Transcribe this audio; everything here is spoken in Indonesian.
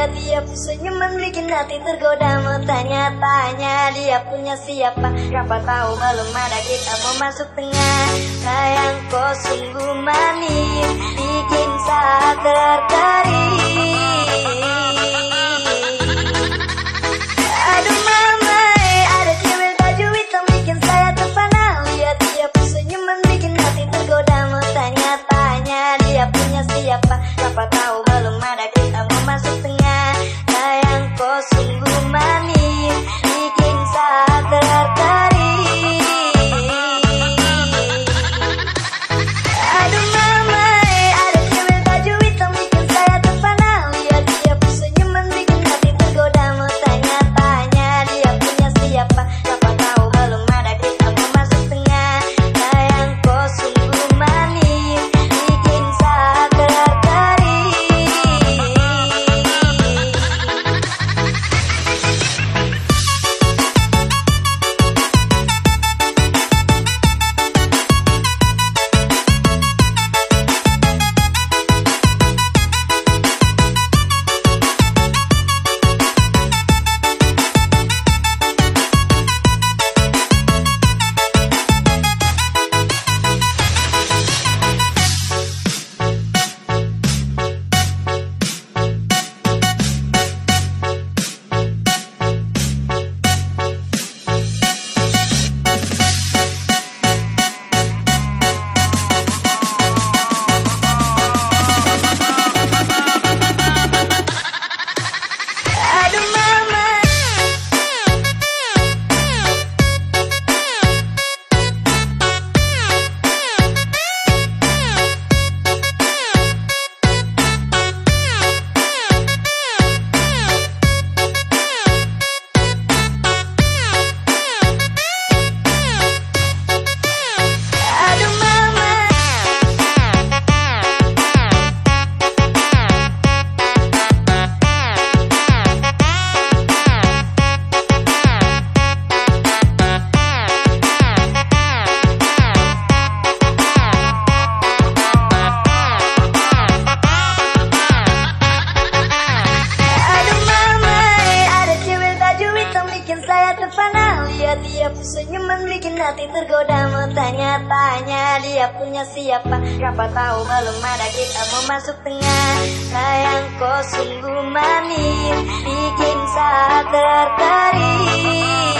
Dia senyuman bikin hati tergoda Mau tanya-tanya dia punya siapa? Siapa tahu belum ada kita mau masuk tengah. Sayang kau sungguh manis Bikin saat tertarik sungguh terpana Lihat dia senyuman bikin hati tergoda. Mau tanya-tanya dia punya siapa? Siapa tahu belum ada kita mau masuk tengah. Sayang kau sungguh manis Bikin saya tertarik